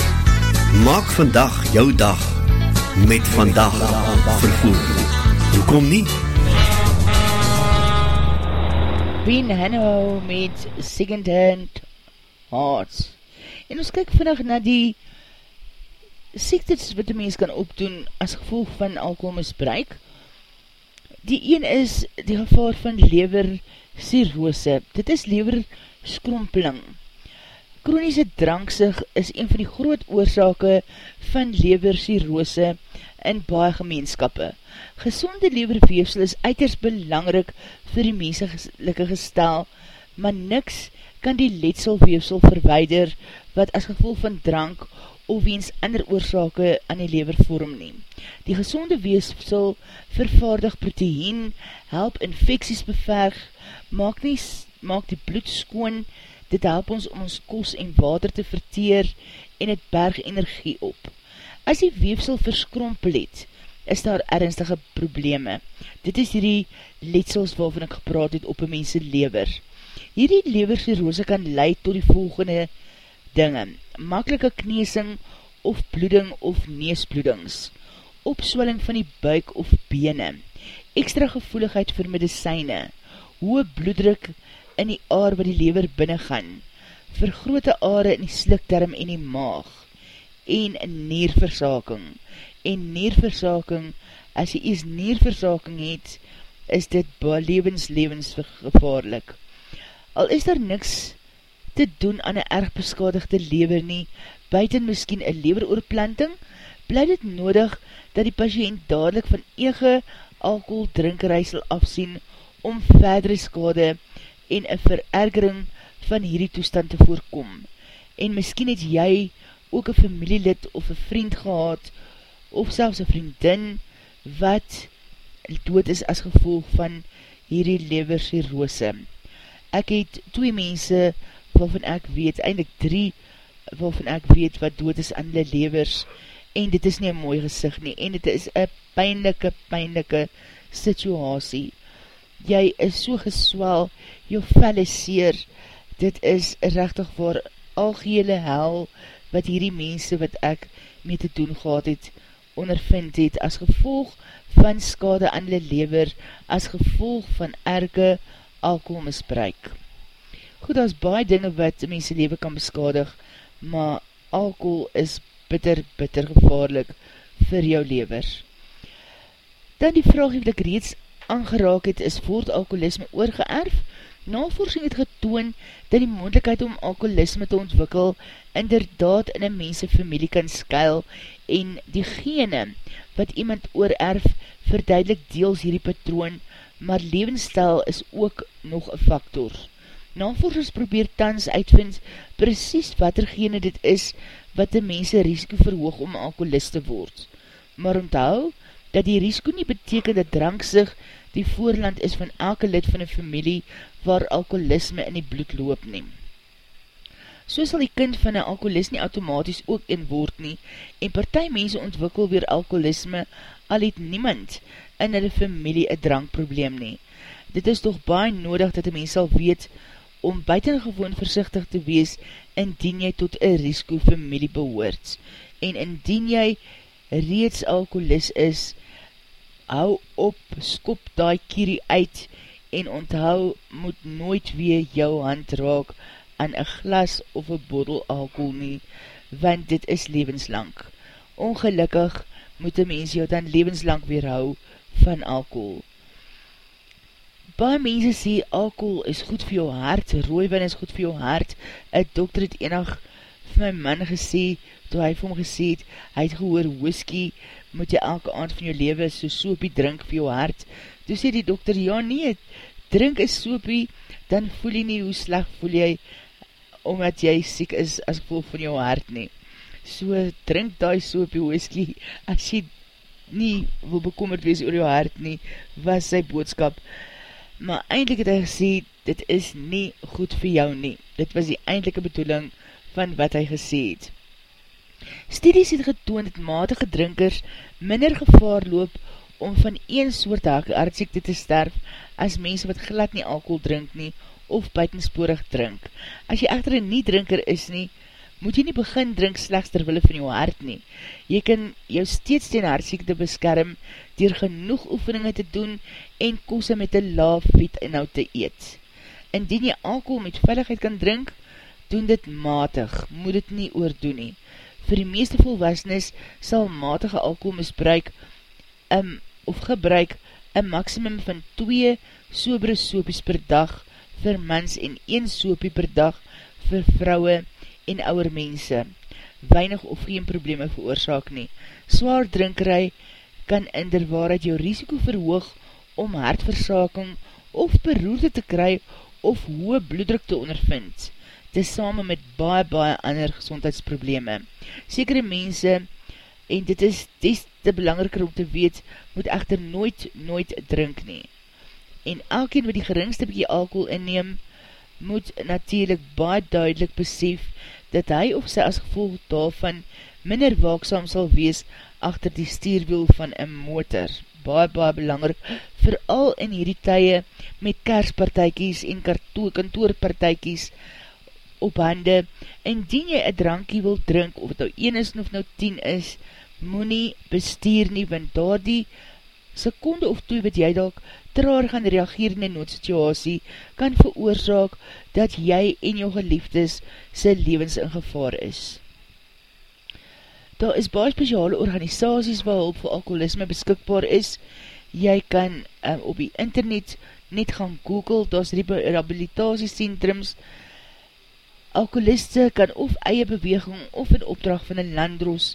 Maak vandag jou dag met vandag vervoer. Hoekom nie? Ben Hanno met Second Hand Hearts. En ons kyk vandag na die siektes wat die mens kan opdoen as gevolg van alkoholmisbruik. Die een is die gevaar van lever cirrose. Dit is lever skrompeling. Kroniese dranksig is een van die groot oorzake van leversirose in baie gemeenskappe. Gezonde leverweefsel is uiters belangrik vir die menselike gestel, maar niks kan die letselweefsel verweider wat as gevolg van drank of weens ander oorzake aan die lever vorm neem. Die gezonde weefsel vervaardig proteïen, help infecties beverg, maak, nie, maak die bloed skoon, Dit help ons om ons kos en water te verteer en het berg energie op. As die weefsel verskrompel het, is daar ernstige probleme. Dit is hierdie letsels waarvan ek gepraat het op een mense lever. Hierdie leversirose kan leid tot die volgende dinge. Makelike kneesing of bloeding of neesbloedings. Opswelling van die buik of bene. Extra gevoeligheid vir medicijne. Hoë bloeddruk in die aar wat die lever binnengaan, vergrote aare in die slikterm en die maag, en neerversaking. En neerversaking, as jy is neerversaking het, is dit levens levens gevaarlik. Al is daar niks te doen aan een erg beskadigde lever nie, buiten miskien een leveroorplanting, bly dit nodig dat die patiënt dadelijk van ege alcohol drinkereisel afsien om verdere skade te en een verergering van hierdie toestand te voorkom. En miskien het jy ook een familielid of een vriend gehad, of selfs een vriendin, wat dood is as gevolg van hierdie leversirose. Ek het twee mense, waarvan ek weet, eindelijk drie, waarvan ek weet wat dood is aan die levers, en dit is nie een mooi gezicht nie, en dit is een pijnlijke, pijnlijke situasie jy is so geswel, jou vel is seer, dit is rechtig voor algehele hel, wat hierdie mense wat ek mee te doen gehad het, ondervind het, as gevolg van skade aan die lever, as gevolg van erge alkoholmisbruik. Goed, as baie dinge wat mense leven kan beskadig, maar alkohol is bitter, bitter gevaarlik vir jou lever. Dan die vraag het ek reeds aangeraak het, is voort alkoholisme oorgeerf. Navorsing het getoon dat die moendlikheid om alkoholisme te ontwikkel inderdaad in een mense familie kan skuil en die gene wat iemand oorerf verduidelik deels hierdie patroon, maar levensstijl is ook nog een factor. Navorsers probeer tans uitvind precies wat er gene dit is wat die mense risiko verhoog om alkoholist te word. Maar onthou, dat die risiko nie beteken dat dranksig die voorland is van elke lid van een familie waar alkoholisme in die bloed loop neem. So sal die kind van een alkoholist nie automatisch ook in word nie en partij mense ontwikkel weer alkoholisme al het niemand in hulle familie een drankprobleem nie. Dit is toch baie nodig dat die mens sal weet om buitengewoon versichtig te wees indien jy tot een risiko familie behoort. En indien jy reeds alkoholist is, hou op, skop die kierie uit en onthou, moet nooit weer jou hand raak aan een glas of een boddel alcohol nie, want dit is levenslang. Ongelukkig moet die mens jou dan levenslang weerhou van alcohol. Baie mense sê, alcohol is goed vir jou hart, rooiwin is goed vir jou hart. Een dokter het enig vir my man gesê, toe hy vir hom gesê het, hy het gehoor whisky, moet jy elke aand van jou leven so soopie drink vir jou hart. Toe sê die dokter, ja nie, drink is soopie, dan voel jy nie hoe sleg voel jy, omdat jy siek is as gevolg van jou hart nie. so drink die soapie whisky, as jy nie wil bekommerd wees oor jou hart nie, was sy boodskap. Maar eindelijk het hy gesê, dit is nie goed vir jou nie. Dit was die eindelike bedoeling van wat hy gesê het. Studies het getoond dat matige drinkers minder gevaar loop om van een soort hartziekte te sterf as mense wat glad nie alcohol drink nie of buitensporig drink. As jy echter een nie drinker is nie, moet jy nie begin drink slechts terwille van jou hart nie. Jy kan jou steeds ten hartziekte beskerm dier genoeg oefeninge te doen en kosse met een laaf vet inhoud te eet. Indien jy alcohol met veiligheid kan drink, doen dit matig, moet dit nie oordoen nie. Voor die meeste volwassenes sal matige alcohol misbruik um, of gebruik een maximum van 2 sobre sopies per dag vir mans en 1 sopie per dag vir vrouwe en ouwe mense. Weinig of geen probleme veroorzaak nie. Zwaar drinkerij kan inderwaarheid jou risiko verhoog om hartversaking of beroerde te kry of hoë bloeddruk te ondervind dis samen met baie, baie ander gezondheidsprobleme. Sekere mense, en dit is des te belangriker om te weet, moet echter nooit, nooit drink nie. En elkeen wat die geringste bykie alcohol inneem, moet natuurlijk baie duidelik besef, dat hy of sy as gevolg daarvan minder waakzaam sal wees achter die stierwiel van een motor. Baie, baie belangrik, vooral in hierdie tye met kerspartijkies en kantoorpartijkies, op hande, indien jy een drankie wil drink, of het nou 1 is of nou 10 is, moet nie bestuur nie, want daar die seconde of 2 wat jy dalk traar gaan reageer in die noodsituasie, kan veroorzaak dat jy en jou geliefdes sy levens in gevaar is. Daar is baie speciale organisaties waar hulp vir alkoholisme beskikbaar is. Jy kan um, op die internet net gaan google, daar is rehabilitatiecentrums, Alkoholiste kan of eie beweging of in opdracht van een landroos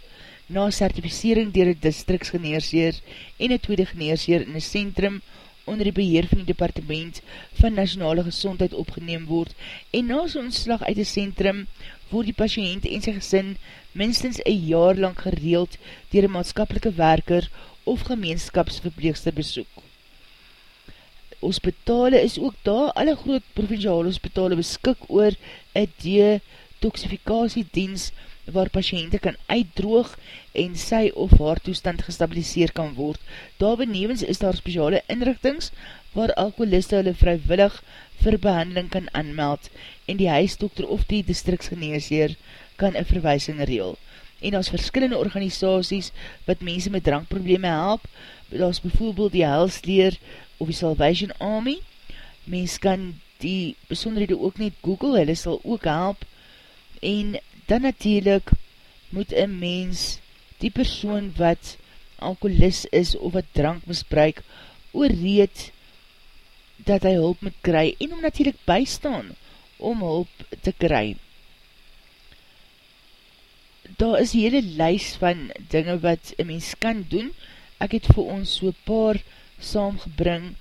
na certificering dier een districtsgeneerseer en een tweede geneerseer in een centrum onder die beheer van die departement van nationale gezondheid opgeneem word en na so'n slag uit die centrum word die patiënt en sy gesin minstens een jaar lang gereeld dier een maatskapelike werker of gemeenskapsverpleegster besoek hospitale is ook daar, alle groot provinciale hospitale beskik oor een detoxifikasiedienst waar patiënte kan uitdroog en sy of haar toestand gestabiliseer kan word. Daar benevens is daar speciale inrichtings waar alkoholiste hulle vrywillig vir behandeling kan aanmeld en die huisdokter of die districtsgeneesheer kan een verwijsing reel. En is verskillende organisaties wat mense met drankprobleme help, daar is bijvoorbeeld die helsleer of die Salvation Army. Mens kan die besonderhede ook net google, hulle sal ook help. En dan natuurlijk moet een mens die persoon wat alcoholist is of wat drank misbruik, oorreed dat hy hulp moet kry en om natuurlijk bystaan om hulp te kry. Daar is hele lys van dinge wat een mens kan doen. Ek het vir ons so paar saamgebring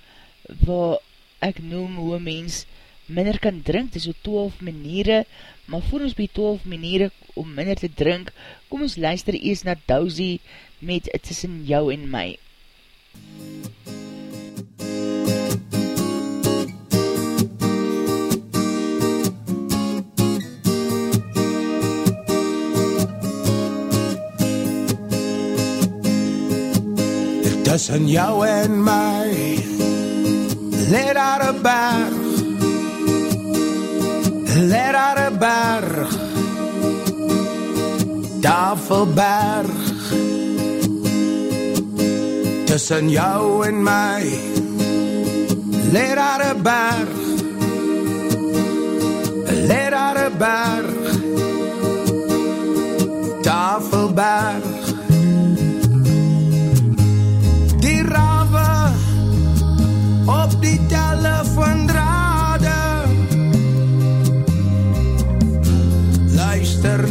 waar ek noem hoe mens minder kan drink, dit is so 12 maniere, maar voor ons by 12 maniere om minder te drink, kom ons luister eers na Dousie met Tussen jou en my. Tussen jou en my Let daar een berg Let daar een berg Tafelberg Tussen jou en my Let daar een berg Let daar een berg Tafelberg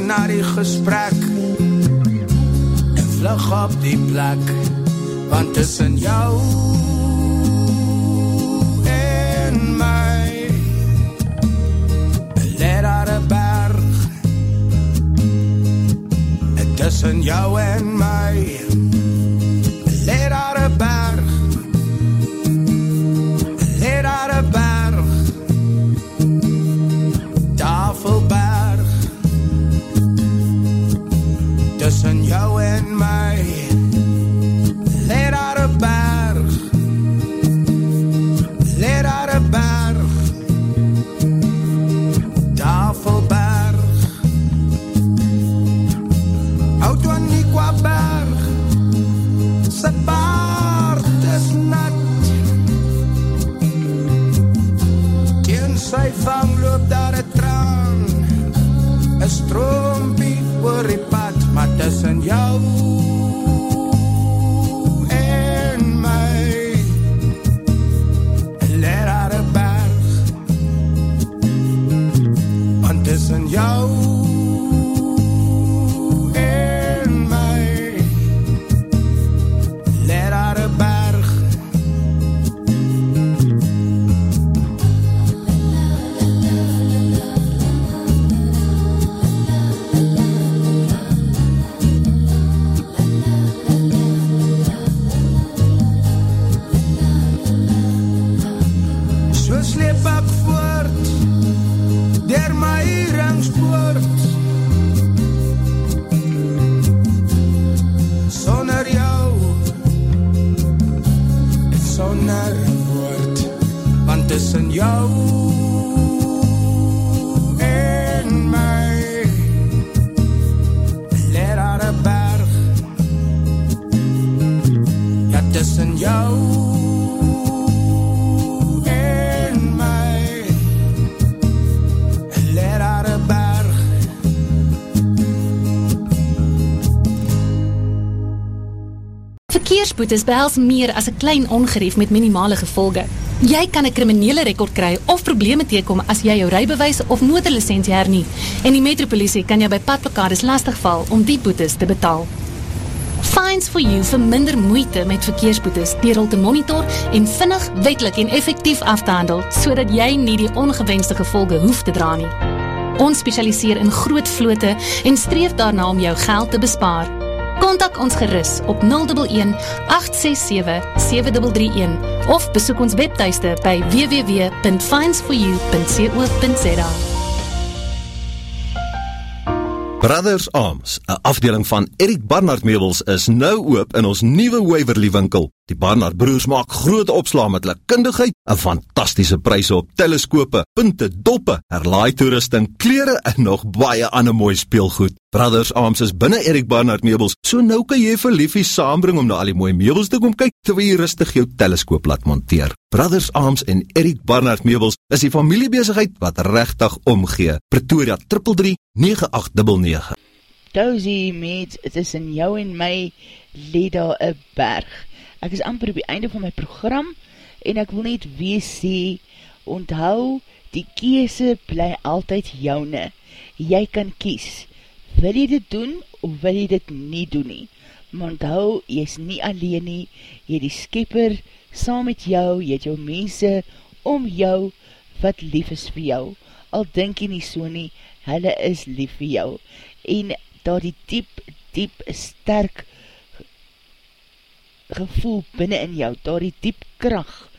na die gesprek. En vlug op die plek want tussen jou en my. Let daar een berg. Jou en my Een stroompie oor die pad Maar tussen jou Verkeersboetes behels meer as 'n klein ongerief met minimale gevolge. Jy kan 'n kriminele rekord kry of probleme teekom as jy jou rybewys of motorlisensie hernie en die metropolisie kan jou by padplekades lastigval om die boetes te betaal. Fines for you vir minder moeite met verkeersboetes deur hul te monitor en vinnig, wetlik en effektief af te handel sodat jy nie die ongewenste gevolge hoef te dra nie. Ons spesialiseer in groot vlote en streef daarna om jou geld te bespaar. Kontak ons gerus op 011 867 7331 of besoek ons webtuiste by www.finesforyou.co.za. Brothers Arms, 'n afdeling van Erik Barnard Meubels is nou oop in ons nuwe Waverly winkel. Die Barnard broers maak groot opslaa met hulle kundigheid en fantastiese pryse op teleskope, punte, doppe, herlaai toerusting, klere en nog baie ander mooi speelgoed. Brothers Arms is binne Erik Barnard Meubels, so nou kan jy vir liefie saambring om na al die mooi meubels te kom kyk terwyl jy rustig jou teleskoop laat monteer. Brothers Arms en Erik Barnard Meubels is die familiebesigheid wat regtig omgee. Pretoria 333 9899. Dousie met, tussen jou en my, leed daar een berg. Ek is amper op die einde van my program, en ek wil net wees sê, onthou, die kiese bly altyd joune. Jy kan kies, wil jy dit doen, of wil jy dit nie doen nie. Maar onthou, jy is nie alleen nie, jy die skepper, saam met jou, jy het jou mense, om jou, wat lief is vir jou. Al denk jy nie so nie, hulle is lief vir jou. En daar die diep, diep, sterk gevoel binnen in jou, daar die diep kracht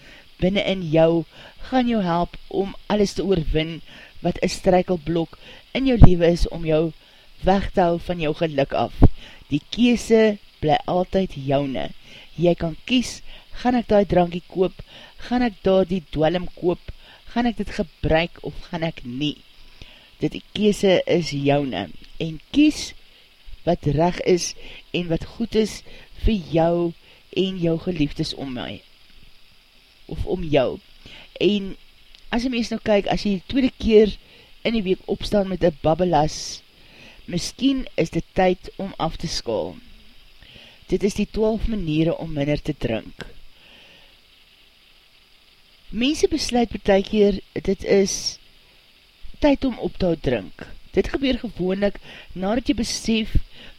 binnen in jou, gaan jou help om alles te oorwin, wat een strijkelblok in jou leven is, om jou weg te hou van jou geluk af. Die kiese bly altyd joune. Jy kan kies, gaan ek die drankie koop, gaan ek daar die dwellum koop, gaan ek dit gebruik of gaan ek nie. Dit die kiese is joune. En kies wat reg is en wat goed is vir jou en jou geliefdes om my. Of om jou. En as jy mens nou kyk, as jy die tweede keer in die week opstaan met een babbelas, miskien is dit tyd om af te skaal. Dit is die 12 maniere om minder te drink. Mense besluit betek keer, dit is tyd om op te drink. Dit gebeur gewoonlik nadat jy besef,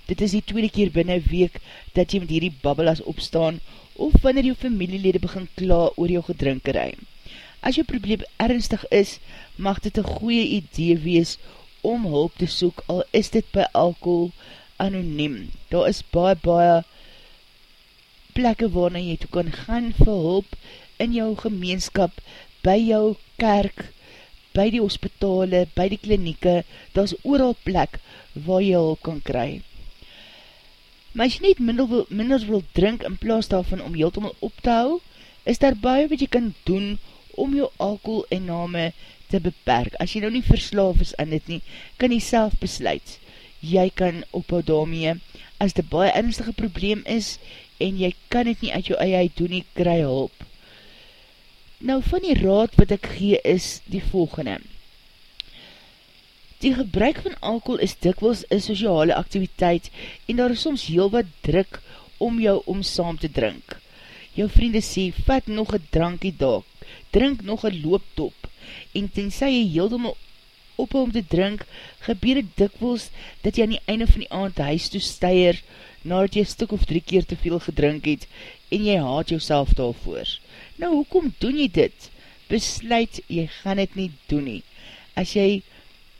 dit is die tweede keer binnen week dat jy met hierdie babbelas opstaan of wanneer jou familielede begin kla oor jou gedrinkerij. As jou probleem ernstig is, mag dit een goeie idee wees om hulp te soek, al is dit by alcohol anoniem. daar is baie, baie plekke waarna jy toe kan gaan vir hulp in jou gemeenskap, by jou kerk, by die hospitale, by die klinieke, daar is ooral plek waar jy hulp kan kry. Maar as jy net minder wil, minder wil drink in plaas daarvan om heeltemal op te hou, is daar baie wat jy kan doen om jou alcohol en name te beperk. As jy nou nie verslaaf is aan dit nie, kan jy self besluit. Jy kan ophou daarmee, as dit baie ernstige probleem is, en jy kan dit nie uit jou eie uit doen nie, kry hulp. Nou van die raad wat ek gee is die volgende. Die gebruik van alcohol is dikwels een sociale activiteit en daar is soms heel wat druk om jou om saam te drink. Jou vriende sê, vat nog een drankie daak, drink nog een looptop en tenzij jy heeltemal ophou om te drink, gebeur het dikwels dat jy aan die einde van die aand huis toe steier, nadat jy stuk of drie keer te veel gedrink het, en jy haat jou self daarvoor. Nou, hoekom doen jy dit? Besluit, jy gaan het nie doen nie. As jy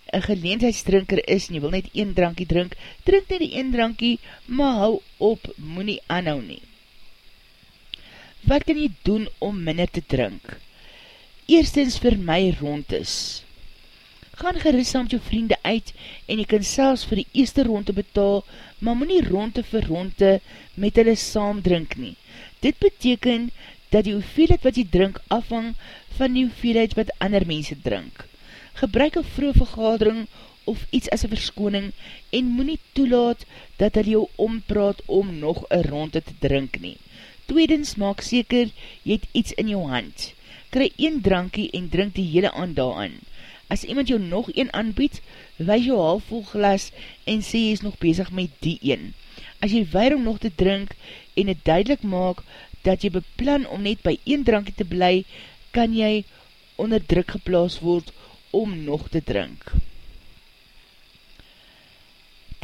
een geleentheidsdrinker is, en jy wil net een drankie drink, drink net die een drankie, maar hou op, moet nie aanhou nie. Wat kan jy doen om minder te drink? Eerstens vir my rond is gaan geris saam met jou vriende uit en jy kan selfs vir die eerste ronde betaal, maar moet nie ronde vir ronde met hulle saam drink nie. Dit beteken dat die hoeveelheid wat jy drink afhang van die hoeveelheid wat ander mense drink. Gebruik een vroeg vergadering of iets as een verskoning en moet nie toelaat dat hulle jou ompraat om nog een ronde te drink nie. Tweedens maak seker jy het iets in jou hand. Kry een drankie en drink die hele aand daaraan. As iemand jou nog een aanbied, wees jou halfvol glas en sê jy is nog bezig met die een. As jy weir om nog te drink en het duidelik maak dat jy beplan om net by een drankie te bly, kan jy onder druk geplaas word om nog te drink.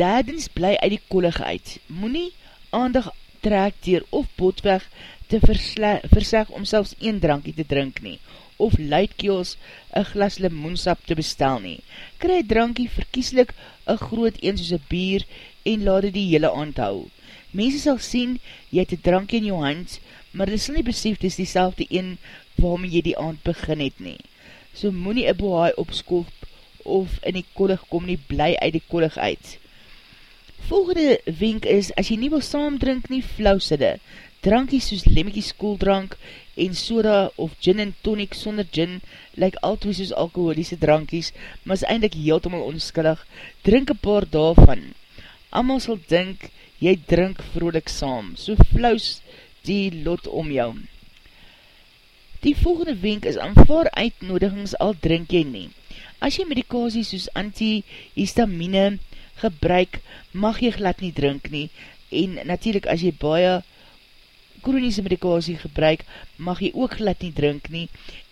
Derdens bly uit die kolig uit. Moe nie aandag trek dier of botweg te verseg om selfs een drankie te drink nie of luidkeels een glas limoensap te bestel nie. Kry drankie verkieslik een groot een soos een bier en laat die hele aand hou. Mense sal sien, jy het een drankie in jou hand, maar dit sal nie besef, dit is die selfde een waarmee jy die aand begin het nie. So moet nie een bohaai opskoop of in die kollig kom nie, bly uit die kollig uit. Volgende wenk is, as jy nie wil saam drink nie, flauwside. Drankies soos lemmekie skooldrank en soda of gin en tonic sonder gin lyk altwee soos alkoholiese drankies, maar is eindelijk heeltemal onskillig. Drink een paar daarvan. Amal sal dink, jy drink vrolik saam, so flous die lot om jou. Die volgende wenk is aanvaar uitnodigings al drink jy nie. As jy medikasie soos antihistamine gebruik, mag jy glad nie drink nie, en natuurlijk as jy baie kroniese medikasie gebruik, mag jy ook glad nie drink nie,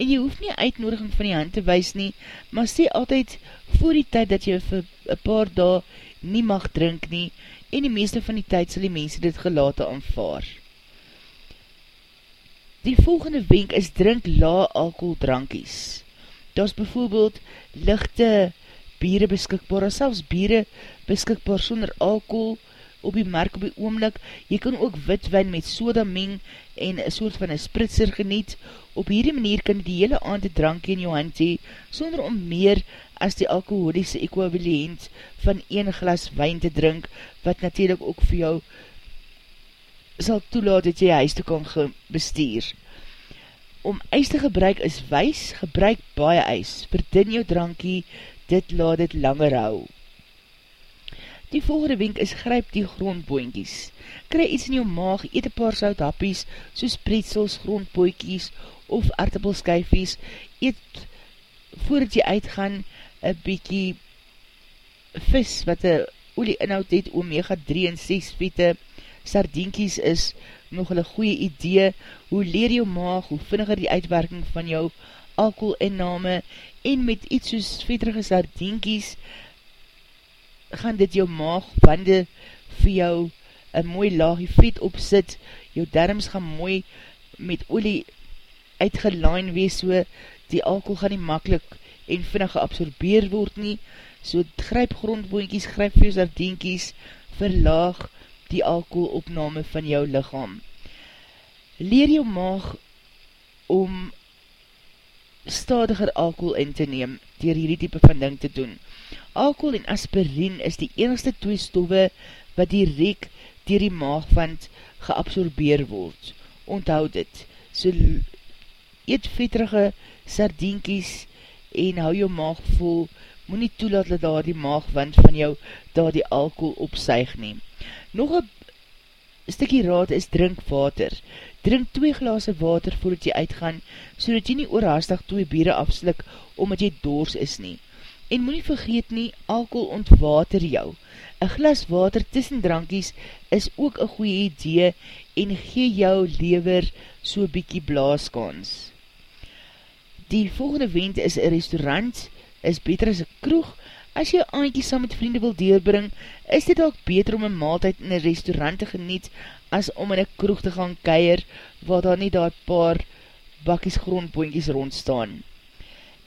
en jy hoef nie uitnodiging van die hand te wees nie, maar sê altyd voor die tyd dat jy vir een paar dae nie mag drink nie, en die meeste van die tyd sal die mense dit gelate aanvaar. Die volgende wenk is drink la alcohol drankies. Daar is bijvoorbeeld lichte bieren beskikbaar, en selfs bieren beskikbaar sonder alcohol, op die mark op die oomlik, jy kan ook witwijn met soda meng en een soort van een spritser geniet. Op hierdie manier kan die hele aand die drank in jou hand hee, sonder om meer as die alkoholiese equivalent van een glas wijn te drink, wat natuurlijk ook vir jou sal toelaat dat jy huis te kan bestuur. Om ijs te gebruik is wees, gebruik baie ijs, verdin jou drankie, dit laat dit langer hou. Die volgende wenk is gryp die grondboinkies. Kry iets in jou maag, eet een paar sout happies, soos pretzels, grondboinkies of aardappelskyfies. Eet voordat jy uitgaan een bykie vis wat een olie inhoud het, omega 3 en 6 vete. Sardienkies is nog een goeie idee. Hoe leer jou maag, hoe vinniger die uitwerking van jou alcohol inname en met iets soos veterige sardienkies gaan dit jou maag wande vir jou een mooi laagie vet opsit, jou darms gaan mooi met olie uitgelaan wees, so die alcohol gaan nie makkelijk en vinnig geabsorbeer word nie, so gryp grondboonkies, gryp vir jou sardienkies, verlaag die alcoholopname van jou lichaam. Leer jou maag om stadiger alcohol in te neem, dier hierdie type van ding te doen. Alcohol en aspirin is die enigste twee stoffe wat direct dier die maagwand geabsorbeer word. Onthoud dit, so eet veterige sardienkies en hou jou maag vol, moet nie toelaat dat daar die maagwand van jou daar die alcohol opsuig neem. Nog een stikkie raad is drink water. Drink twee glase water voordat jy uitgaan, so dat jy nie oorhaastig twee bieren afslik, omdat jy doors is nie. En moet nie vergeet nie, alcohol ontwater jou. Een glas water tussen drankies is ook een goeie idee en gee jou lever so bykie blaaskans. Die volgende wend is een restaurant, is beter as een kroeg, As jy aantjie saam met vriende wil deurbring, is dit ook beter om een maaltijd in een restaurant te geniet, as om in een kroeg te gaan keier, waar daar nie daar paar bakkies grondboinkies rondstaan.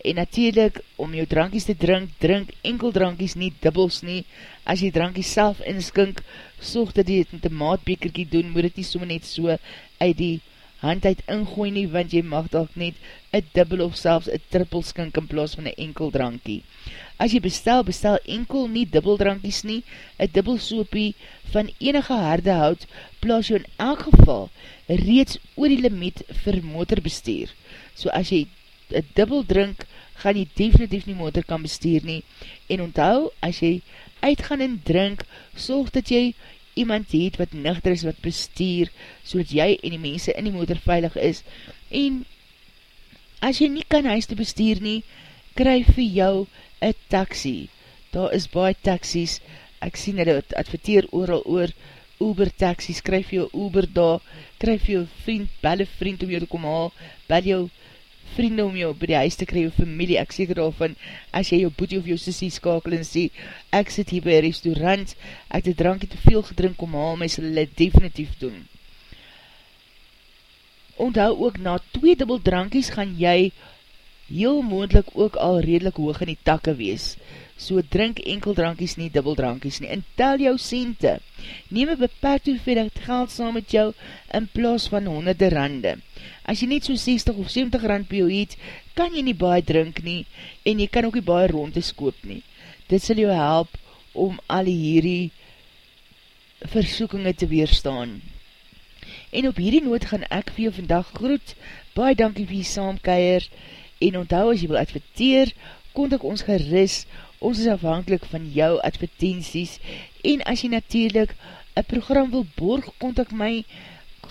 En natuurlijk, om jou drankies te drink, drink enkel drankies nie, dubbels nie. As jy drankies self inskink, soog dat jy het met een maatbekerkie doen, moet het nie so net so uit die hand uit ingooi nie, want jy mag dalk net een dubbel of selfs een trippel skink in plaas van een enkel drankie. As jy bestel, bestel enkel nie dubbeldrankies nie, een dubbelsopie van enige harde hout, plaas jy in elk geval reeds oor die limiet vir motorbestuur. So as jy een dubbel drink, gaan jy definitief nie motor kan bestuur nie. En onthou, as jy uitgaan en drink, sorg dat jy iemand het wat nuchter is wat bestuur, so dat jy en die mense in die motor veilig is. En as jy nie kan huis te bestuur nie, kryf vir jou een taxi. Daar is baie taxis, ek sien dat het adverteer ooral oor Uber taxis, kryf jou Uber daar, kryf jou vriend, bel een vriend om jou te kom haal, bel jou vriende om jou by die huis te kry, jou familie, ek seker daarvan, as jy jou boete of jou sissie skakel en sê, ek sit hier by een restaurant, ek het drankie te veel gedrink om haal, my sal dit definitief doen. Onthou ook, na twee dubbel drankies gaan jy heel moendlik ook al redelijk hoog in die takke wees. So drink enkel drankies nie, dubbel drankies nie, en tel jou cente. Neem een beperkt hoeveelheid geld saam met jou in plaas van honderde rande. As jy net so 60 of 70 rand by jou het, kan jy nie baie drink nie, en jy kan ook nie baie rondes koop nie. Dit sal jou help om al hierdie versoekinge te weerstaan. En op hierdie noot gaan ek vir jou vandag groet, baie dankie vir jy saamkeier, en onthou as jy wil adverteer, kontak ons geris, ons is afhankelijk van jou advertenties, en as jy natuurlijk een program wil borg, kontak my,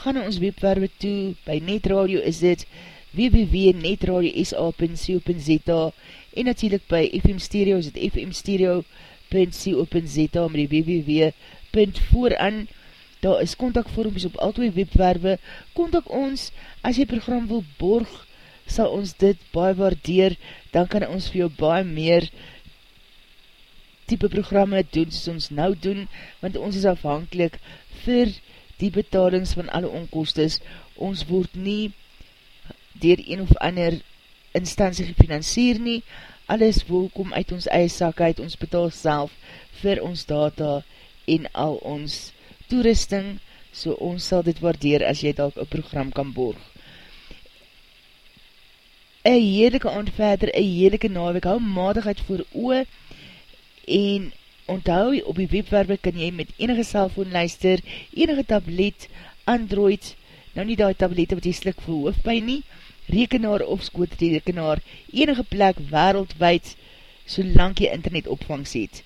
ga na ons webwerwe toe, by Netradio is dit www.netradio.sa.co.za en natuurlijk by FM Stereo is dit fmstereo.co.za met die www.vooran daar is kontakvorms op al twee webwerwe, kontak ons. As jy program wil borg, sal ons dit baie waardeer, dan kan ons vir jou baie meer type programme doen, soos ons nou doen, want ons is afhankelijk vir die betalings van alle onkostes. Ons word nie dier een of ander instantie gefinansier nie, alles welkom uit ons eie sak uit, ons betaal self vir ons data en al ons toerusting, so ons sal dit waardeer as jy dalk een program kan borg. Een heerlijke aand verder, een heerlijke nawek, hou matigheid voor oe, en onthou, op die webwerwe kan jy met enige cellfoon luister, enige tablet, android, nou nie die tablette wat jy slik vir hoofdpijn nie, rekenaar of skootrekenaar, enige plek wereldwijd, solang jy internet opvangs het.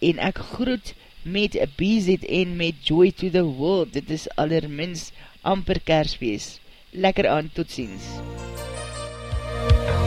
En ek groet met a BZN met Joy to the World, dit is allermins amper kersfeest. Lekker aan, tot ziens. MUZIEK